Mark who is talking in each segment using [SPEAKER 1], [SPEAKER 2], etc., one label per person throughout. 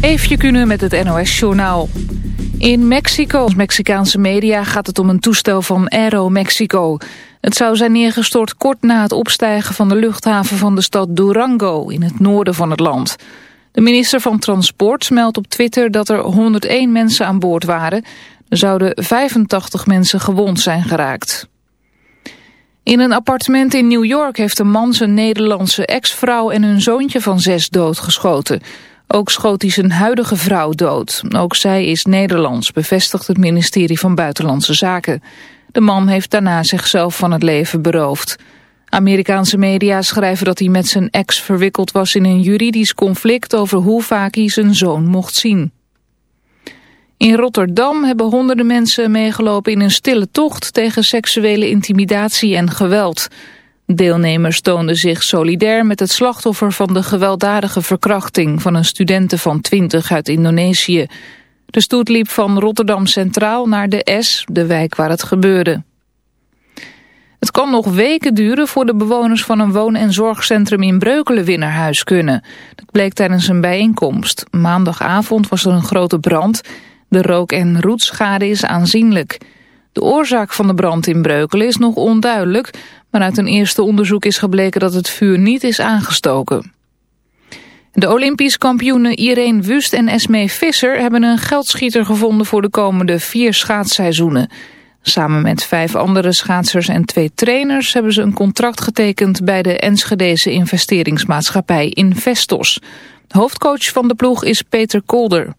[SPEAKER 1] Eefje kunnen met het NOS-journaal. In Mexico, Mexicaanse media, gaat het om een toestel van Aero Mexico. Het zou zijn neergestort kort na het opstijgen van de luchthaven van de stad Durango in het noorden van het land. De minister van Transport meldt op Twitter dat er 101 mensen aan boord waren. Er zouden 85 mensen gewond zijn geraakt. In een appartement in New York heeft een man zijn Nederlandse ex-vrouw en hun zoontje van zes doodgeschoten. Ook schoot hij zijn huidige vrouw dood. Ook zij is Nederlands, bevestigt het ministerie van Buitenlandse Zaken. De man heeft daarna zichzelf van het leven beroofd. Amerikaanse media schrijven dat hij met zijn ex verwikkeld was in een juridisch conflict over hoe vaak hij zijn zoon mocht zien. In Rotterdam hebben honderden mensen meegelopen in een stille tocht tegen seksuele intimidatie en geweld. Deelnemers toonden zich solidair met het slachtoffer van de gewelddadige verkrachting van een studente van 20 uit Indonesië. De stoet liep van Rotterdam Centraal naar de S, de wijk waar het gebeurde. Het kan nog weken duren voor de bewoners van een woon- en zorgcentrum in Breukelen naar huis kunnen. Dat bleek tijdens een bijeenkomst. Maandagavond was er een grote brand. De rook- en roetschade is aanzienlijk. De oorzaak van de brand in Breukelen is nog onduidelijk... maar uit een eerste onderzoek is gebleken dat het vuur niet is aangestoken. De Olympisch kampioenen Irene Wust en Esmee Visser... hebben een geldschieter gevonden voor de komende vier schaatsseizoenen. Samen met vijf andere schaatsers en twee trainers... hebben ze een contract getekend bij de Enschedeze investeringsmaatschappij Investos. hoofdcoach van de ploeg is Peter Kolder.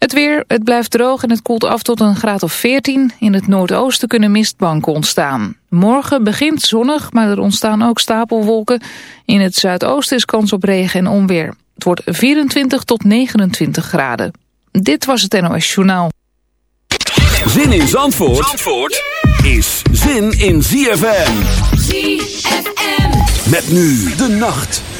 [SPEAKER 1] Het weer, het blijft droog en het koelt af tot een graad of 14. In het noordoosten kunnen mistbanken ontstaan. Morgen begint zonnig, maar er ontstaan ook stapelwolken. In het zuidoosten is kans op regen en onweer. Het wordt 24 tot 29 graden. Dit was het NOS Journaal.
[SPEAKER 2] Zin in Zandvoort, Zandvoort is zin in ZFM.
[SPEAKER 3] ZFM.
[SPEAKER 2] Met nu de nacht.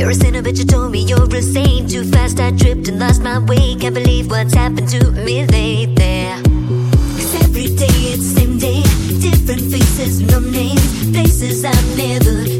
[SPEAKER 4] You're a sinner, but you told me you're a saint. Too fast, I tripped and lost my way. Can't believe what's happened to me lately. Cause every day it's same day, different faces, no names, places I've never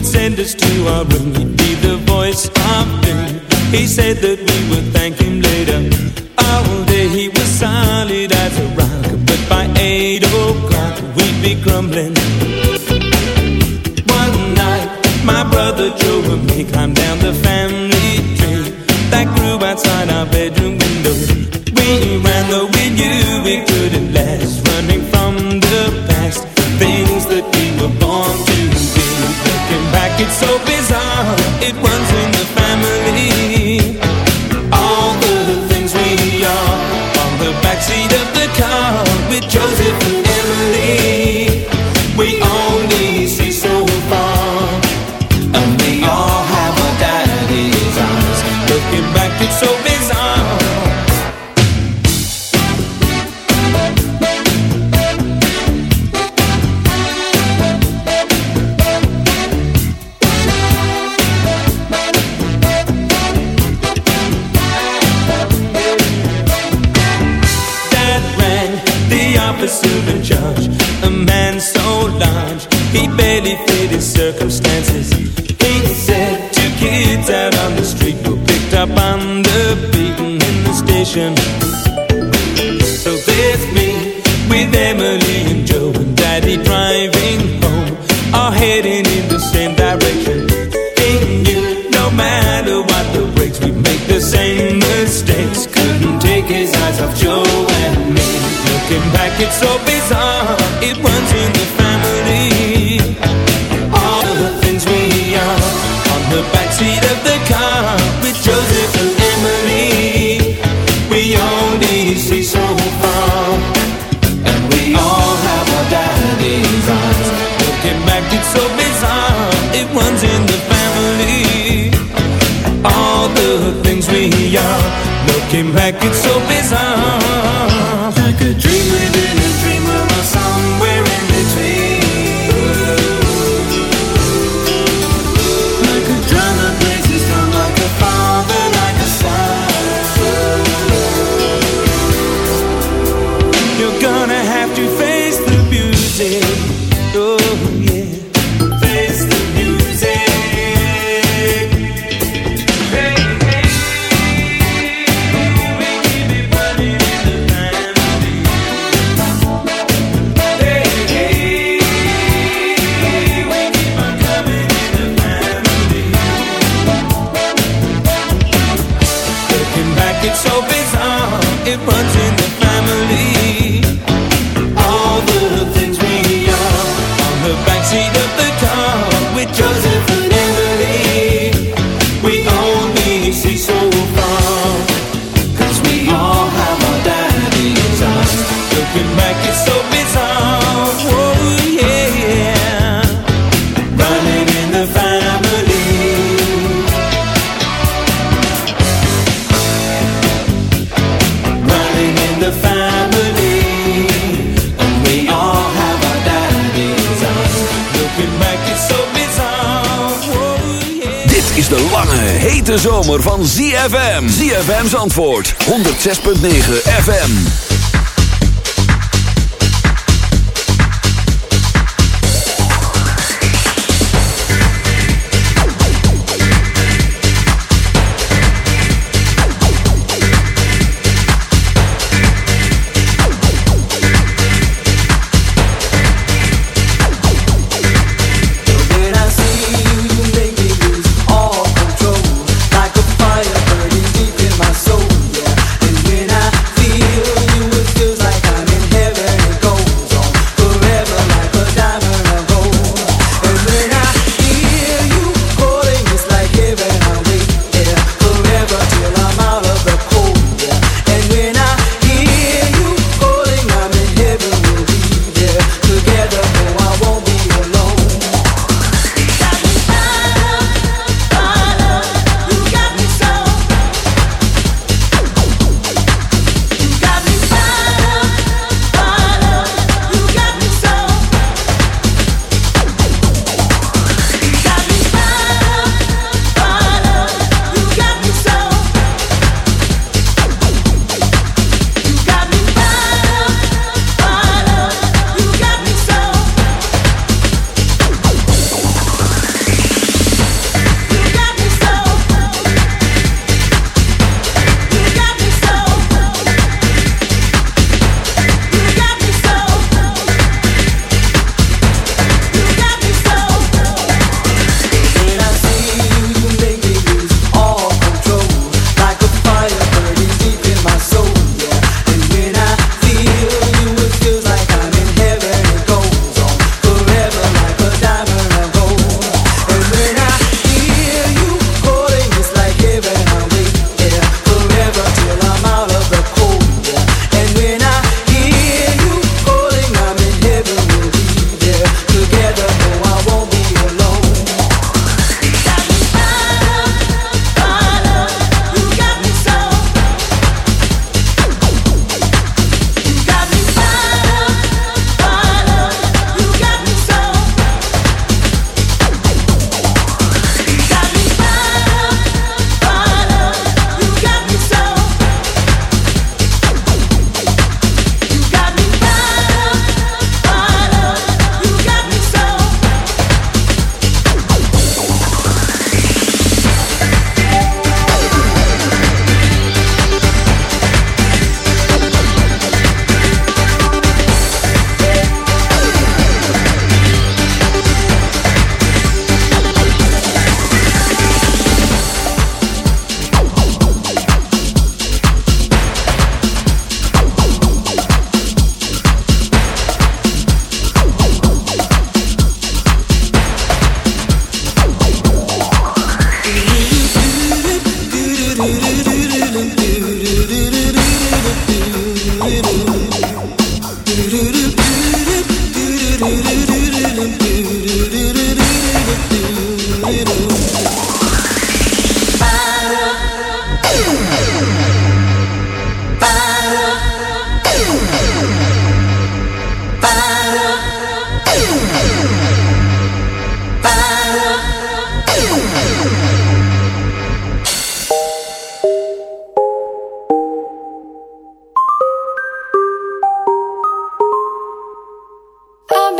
[SPEAKER 5] would send us to our room. He'd be the voice of doom. He said that we would thank him later. All day he was solid as a rock, but by eight o'clock we'd be crumbling. One night, my brother Joe and me climbed down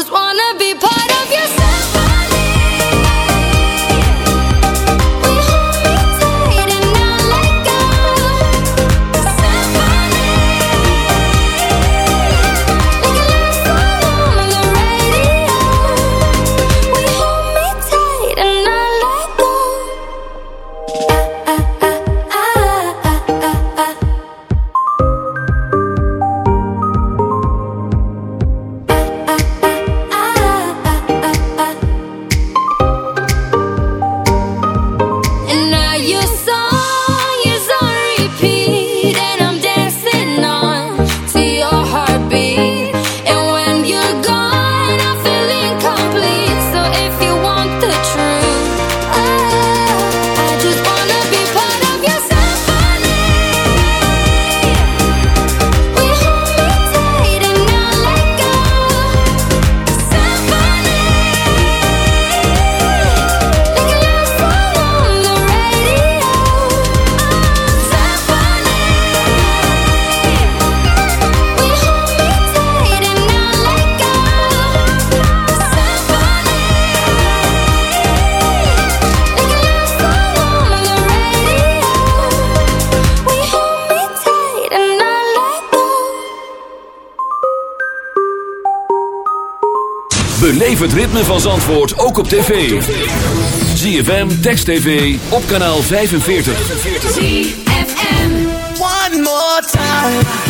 [SPEAKER 6] Het ritme van Zandvoort ook op tv. ZFM, Text TV, op kanaal 45. ZFM.
[SPEAKER 7] One more time.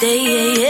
[SPEAKER 8] day.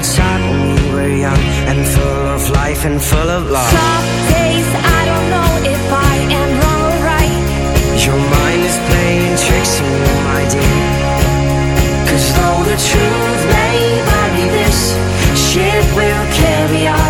[SPEAKER 8] first time
[SPEAKER 6] we were young and full of life and full of love.
[SPEAKER 8] Some days I don't know if I am wrong or right.
[SPEAKER 6] Your mind is playing tricks on you, my dear. Cause though the truth may vary, this ship will carry on.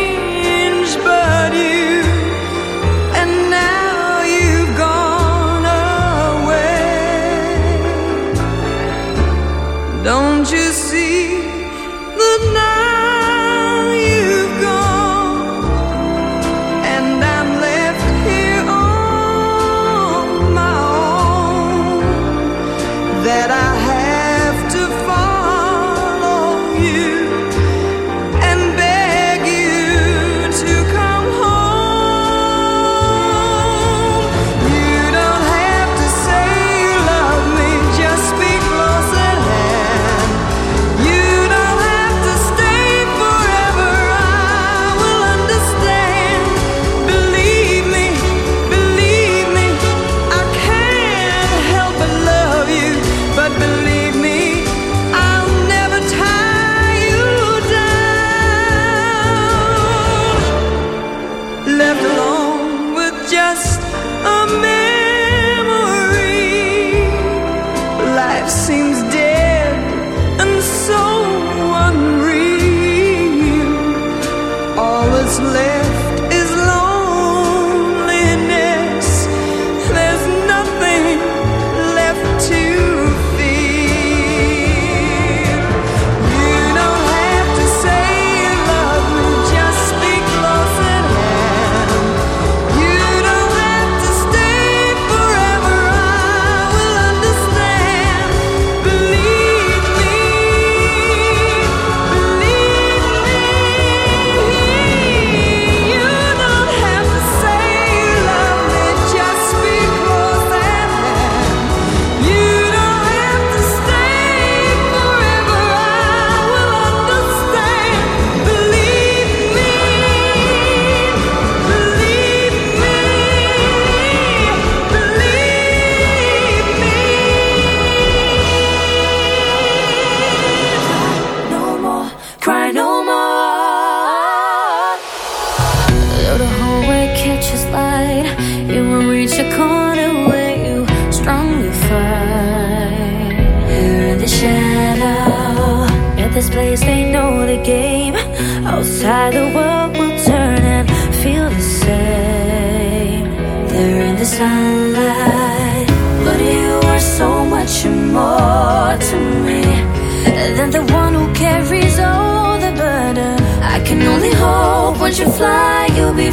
[SPEAKER 6] live